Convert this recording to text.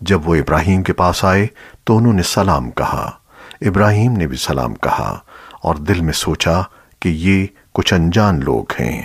جب وہ ابراہیم کے پاس آئے تو انہوں نے سلام کہا۔ ابراہیم نے بھی سلام کہا اور دل میں سوچا کہ یہ کچھ انجان لوگ ہیں۔